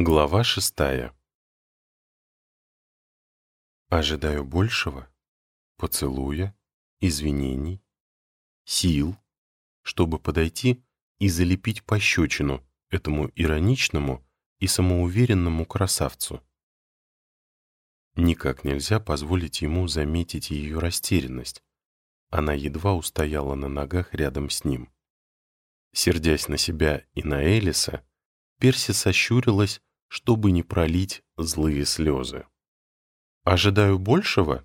Глава шестая Ожидаю большего, поцелуя, извинений, сил, чтобы подойти и залепить пощечину этому ироничному и самоуверенному красавцу. Никак нельзя позволить ему заметить ее растерянность. Она едва устояла на ногах рядом с ним. Сердясь на себя и на Элиса, Перси сощурилась, чтобы не пролить злые слезы. «Ожидаю большего?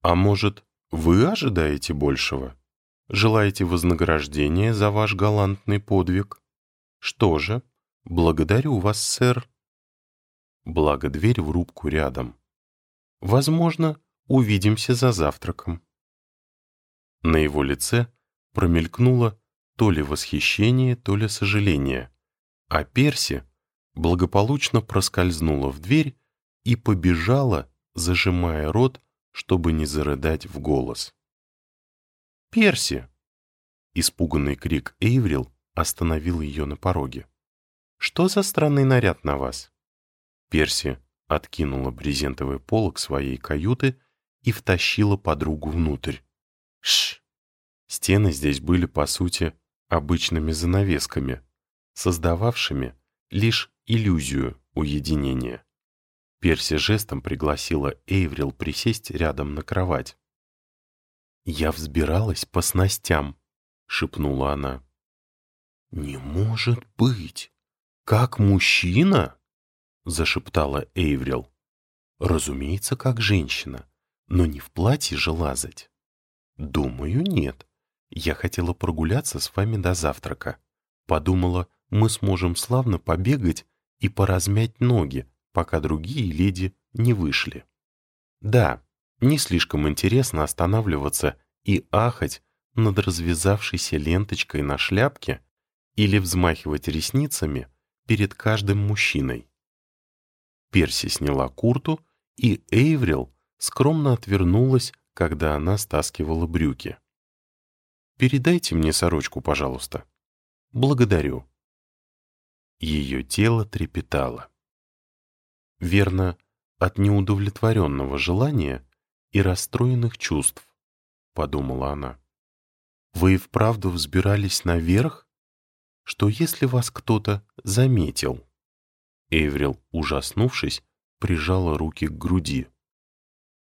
А может, вы ожидаете большего? Желаете вознаграждения за ваш галантный подвиг? Что же, благодарю вас, сэр». Благо дверь в рубку рядом. «Возможно, увидимся за завтраком». На его лице промелькнуло то ли восхищение, то ли сожаление, а Перси благополучно проскользнула в дверь и побежала, зажимая рот, чтобы не зарыдать в голос. «Перси!» Испуганный крик Эйврил остановил ее на пороге. «Что за странный наряд на вас?» Перси откинула брезентовый полог своей каюты и втащила подругу внутрь. Шш! Стены здесь были, по сути, обычными занавесками, создававшими лишь иллюзию уединения. Перси жестом пригласила Эйврил присесть рядом на кровать. «Я взбиралась по снастям», — шепнула она. «Не может быть! Как мужчина?» — зашептала Эйврил. «Разумеется, как женщина, но не в платье же лазать». «Думаю, нет. Я хотела прогуляться с вами до завтрака. Подумала, мы сможем славно побегать и поразмять ноги, пока другие леди не вышли. Да, не слишком интересно останавливаться и ахать над развязавшейся ленточкой на шляпке или взмахивать ресницами перед каждым мужчиной. Перси сняла курту, и Эйврил скромно отвернулась, когда она стаскивала брюки. Передайте мне сорочку, пожалуйста. Благодарю. Ее тело трепетало. Верно, от неудовлетворенного желания и расстроенных чувств, подумала она. Вы и вправду взбирались наверх? Что если вас кто-то заметил? Эйврил, ужаснувшись, прижала руки к груди.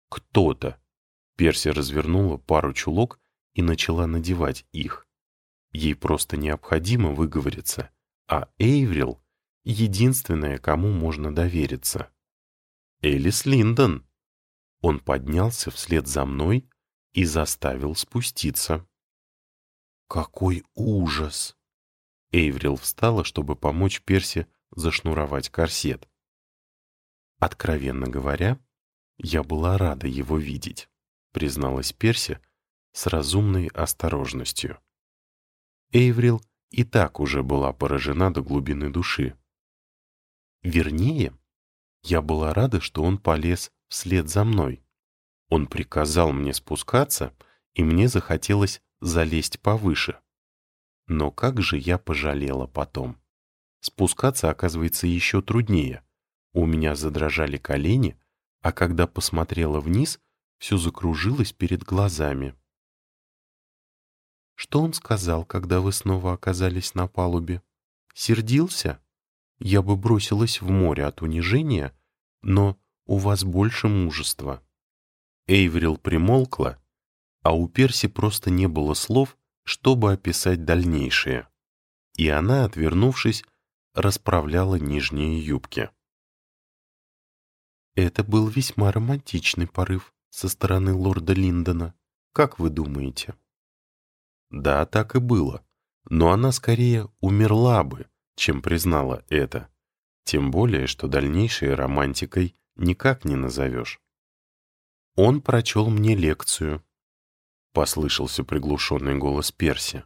«Кто-то!» Перси развернула пару чулок и начала надевать их. Ей просто необходимо выговориться, а Эйврил — единственная, кому можно довериться. Элис Линдон. Он поднялся вслед за мной и заставил спуститься. «Какой ужас!» Эйврил встала, чтобы помочь Перси зашнуровать корсет. «Откровенно говоря, я была рада его видеть», — призналась Перси, с разумной осторожностью. Эйврил и так уже была поражена до глубины души. Вернее, я была рада, что он полез вслед за мной. Он приказал мне спускаться, и мне захотелось залезть повыше. Но как же я пожалела потом. Спускаться, оказывается, еще труднее. У меня задрожали колени, а когда посмотрела вниз, все закружилось перед глазами. Что он сказал, когда вы снова оказались на палубе? Сердился? Я бы бросилась в море от унижения, но у вас больше мужества. Эйврил примолкла, а у Перси просто не было слов, чтобы описать дальнейшее. И она, отвернувшись, расправляла нижние юбки. Это был весьма романтичный порыв со стороны лорда Линдона. Как вы думаете? Да, так и было. Но она скорее умерла бы, чем признала это. Тем более, что дальнейшей романтикой никак не назовешь. Он прочел мне лекцию. Послышался приглушенный голос Перси.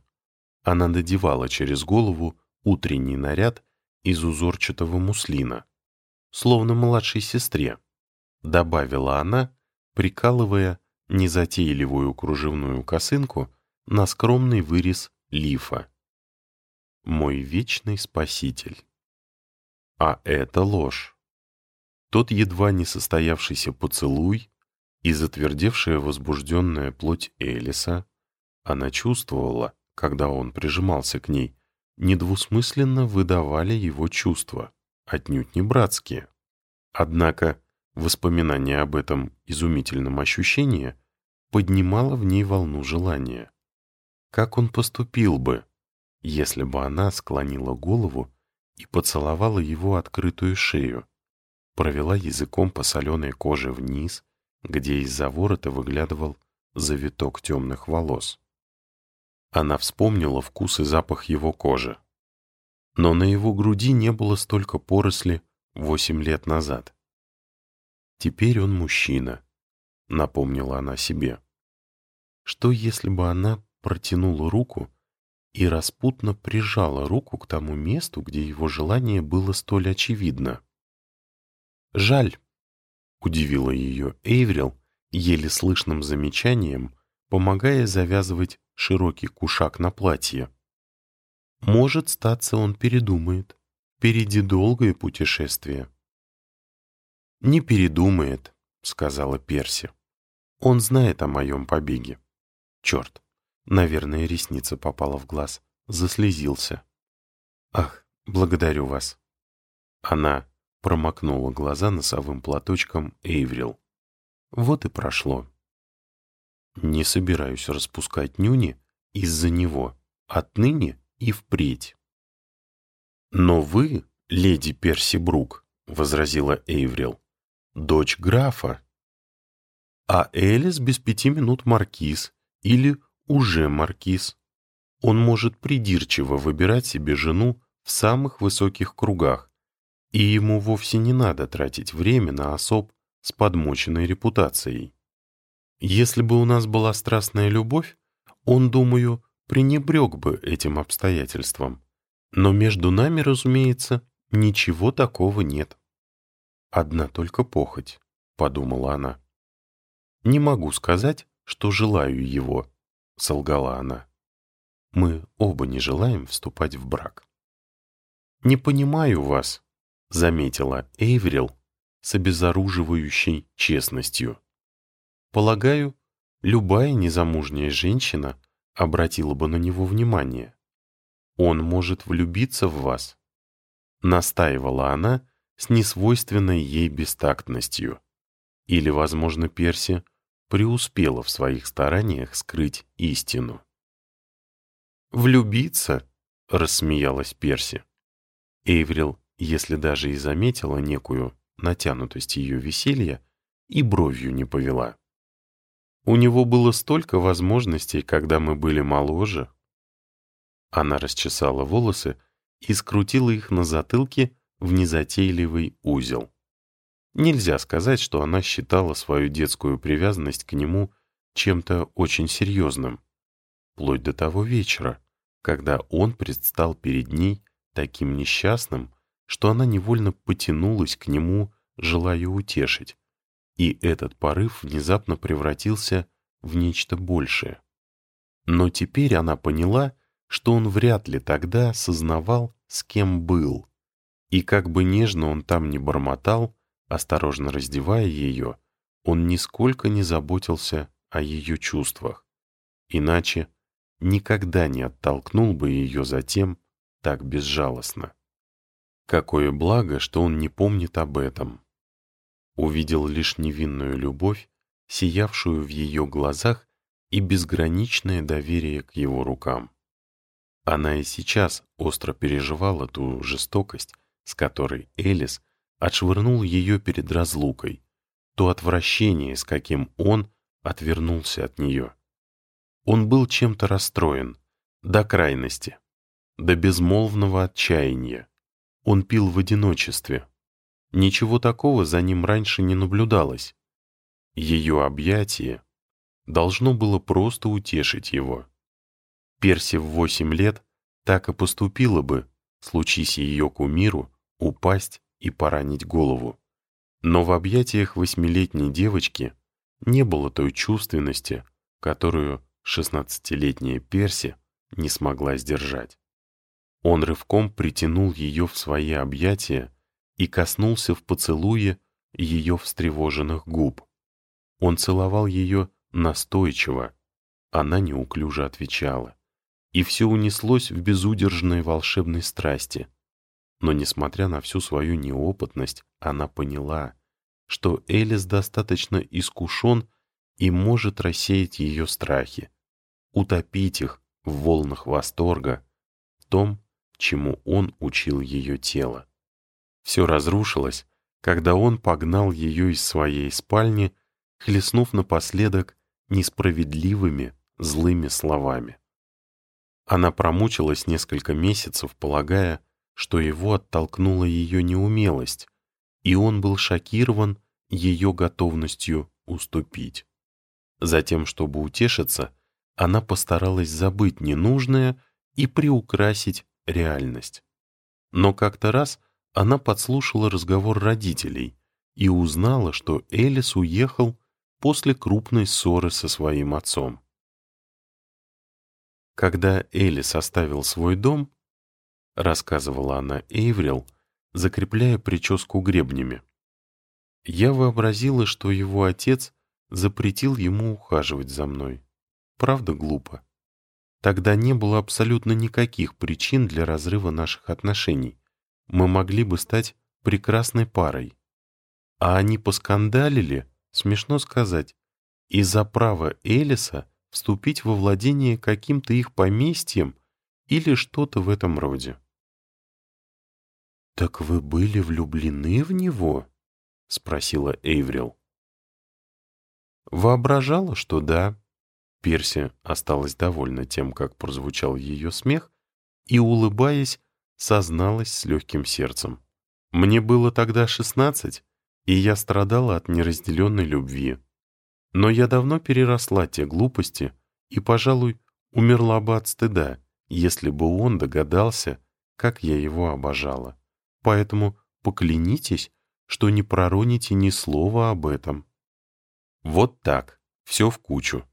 Она додевала через голову утренний наряд из узорчатого муслина, словно младшей сестре, добавила она, прикалывая незатейливую кружевную косынку на скромный вырез лифа. Мой вечный спаситель. А это ложь. Тот едва не состоявшийся поцелуй и затвердевшая возбужденная плоть Элиса, она чувствовала, когда он прижимался к ней, недвусмысленно выдавали его чувства, отнюдь не братские. Однако воспоминание об этом изумительном ощущении поднимало в ней волну желания. Как он поступил бы, если бы она склонила голову и поцеловала его открытую шею, провела языком по соленой коже вниз, где из-за ворота выглядывал завиток темных волос. Она вспомнила вкус и запах его кожи. Но на его груди не было столько поросли восемь лет назад. «Теперь он мужчина», — напомнила она себе. Что, если бы она протянула руку и распутно прижала руку к тому месту, где его желание было столь очевидно? «Жаль», — удивила ее Эйврил еле слышным замечанием, помогая завязывать широкий кушак на платье. Может, статься он передумает. Впереди долгое путешествие. «Не передумает», — сказала Перси. «Он знает о моем побеге». Черт, наверное, ресница попала в глаз. Заслезился. «Ах, благодарю вас». Она промокнула глаза носовым платочком Эйврил. Вот и прошло. Не собираюсь распускать нюни из-за него, отныне и впредь. «Но вы, леди Перси Брук», — возразила Эйврил, — «дочь графа». А Элис без пяти минут маркиз или уже маркиз. Он может придирчиво выбирать себе жену в самых высоких кругах, и ему вовсе не надо тратить время на особ с подмоченной репутацией. Если бы у нас была страстная любовь, он, думаю, пренебрег бы этим обстоятельством. Но между нами, разумеется, ничего такого нет. Одна только похоть, — подумала она. Не могу сказать, что желаю его, — солгала она. Мы оба не желаем вступать в брак. «Не понимаю вас», — заметила Эйврил с обезоруживающей честностью. Полагаю, любая незамужняя женщина обратила бы на него внимание. Он может влюбиться в вас. Настаивала она с несвойственной ей бестактностью. Или, возможно, Перси преуспела в своих стараниях скрыть истину. «Влюбиться?» — рассмеялась Перси. Эйврил, если даже и заметила некую натянутость ее веселья, и бровью не повела. У него было столько возможностей, когда мы были моложе. Она расчесала волосы и скрутила их на затылке в незатейливый узел. Нельзя сказать, что она считала свою детскую привязанность к нему чем-то очень серьезным, вплоть до того вечера, когда он предстал перед ней таким несчастным, что она невольно потянулась к нему, желая утешить и этот порыв внезапно превратился в нечто большее. Но теперь она поняла, что он вряд ли тогда сознавал, с кем был, и как бы нежно он там не бормотал, осторожно раздевая ее, он нисколько не заботился о ее чувствах, иначе никогда не оттолкнул бы ее затем так безжалостно. Какое благо, что он не помнит об этом увидел лишь невинную любовь, сиявшую в ее глазах и безграничное доверие к его рукам. Она и сейчас остро переживала ту жестокость, с которой Элис отшвырнул ее перед разлукой, то отвращение, с каким он отвернулся от нее. Он был чем-то расстроен, до крайности, до безмолвного отчаяния. Он пил в одиночестве, Ничего такого за ним раньше не наблюдалось. Ее объятие должно было просто утешить его. Перси в восемь лет так и поступила бы, случись ее кумиру, упасть и поранить голову. Но в объятиях восьмилетней девочки не было той чувственности, которую шестнадцатилетняя Перси не смогла сдержать. Он рывком притянул ее в свои объятия и коснулся в поцелуе ее встревоженных губ. Он целовал ее настойчиво. Она неуклюже отвечала. И все унеслось в безудержной волшебной страсти. Но, несмотря на всю свою неопытность, она поняла, что Элис достаточно искушен и может рассеять ее страхи, утопить их в волнах восторга, в том, чему он учил ее тело. Все разрушилось, когда он погнал ее из своей спальни, хлестнув напоследок несправедливыми, злыми словами. Она промучилась несколько месяцев, полагая, что его оттолкнула ее неумелость, и он был шокирован ее готовностью уступить. Затем, чтобы утешиться, она постаралась забыть ненужное и приукрасить реальность. Но как-то раз она подслушала разговор родителей и узнала, что Элис уехал после крупной ссоры со своим отцом. Когда Элис оставил свой дом, рассказывала она Эйврил, закрепляя прическу гребнями, я вообразила, что его отец запретил ему ухаживать за мной. Правда глупо. Тогда не было абсолютно никаких причин для разрыва наших отношений. Мы могли бы стать прекрасной парой. А они поскандалили, смешно сказать, из-за права Элиса вступить во владение каким-то их поместьем или что-то в этом роде. «Так вы были влюблены в него?» — спросила Эйврил. Воображала, что да. Перси осталась довольна тем, как прозвучал ее смех, и, улыбаясь, созналась с легким сердцем. «Мне было тогда шестнадцать, и я страдала от неразделенной любви. Но я давно переросла те глупости и, пожалуй, умерла бы от стыда, если бы он догадался, как я его обожала. Поэтому поклянитесь, что не пророните ни слова об этом». Вот так, все в кучу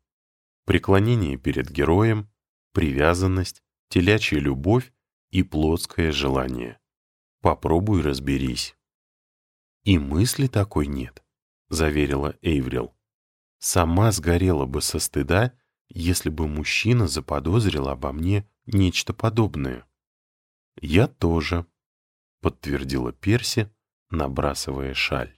преклонение перед героем, привязанность, телячья любовь и плотское желание. Попробуй разберись. «И мысли такой нет», — заверила Эйврил. «Сама сгорела бы со стыда, если бы мужчина заподозрил обо мне нечто подобное». «Я тоже», — подтвердила Перси, набрасывая шаль.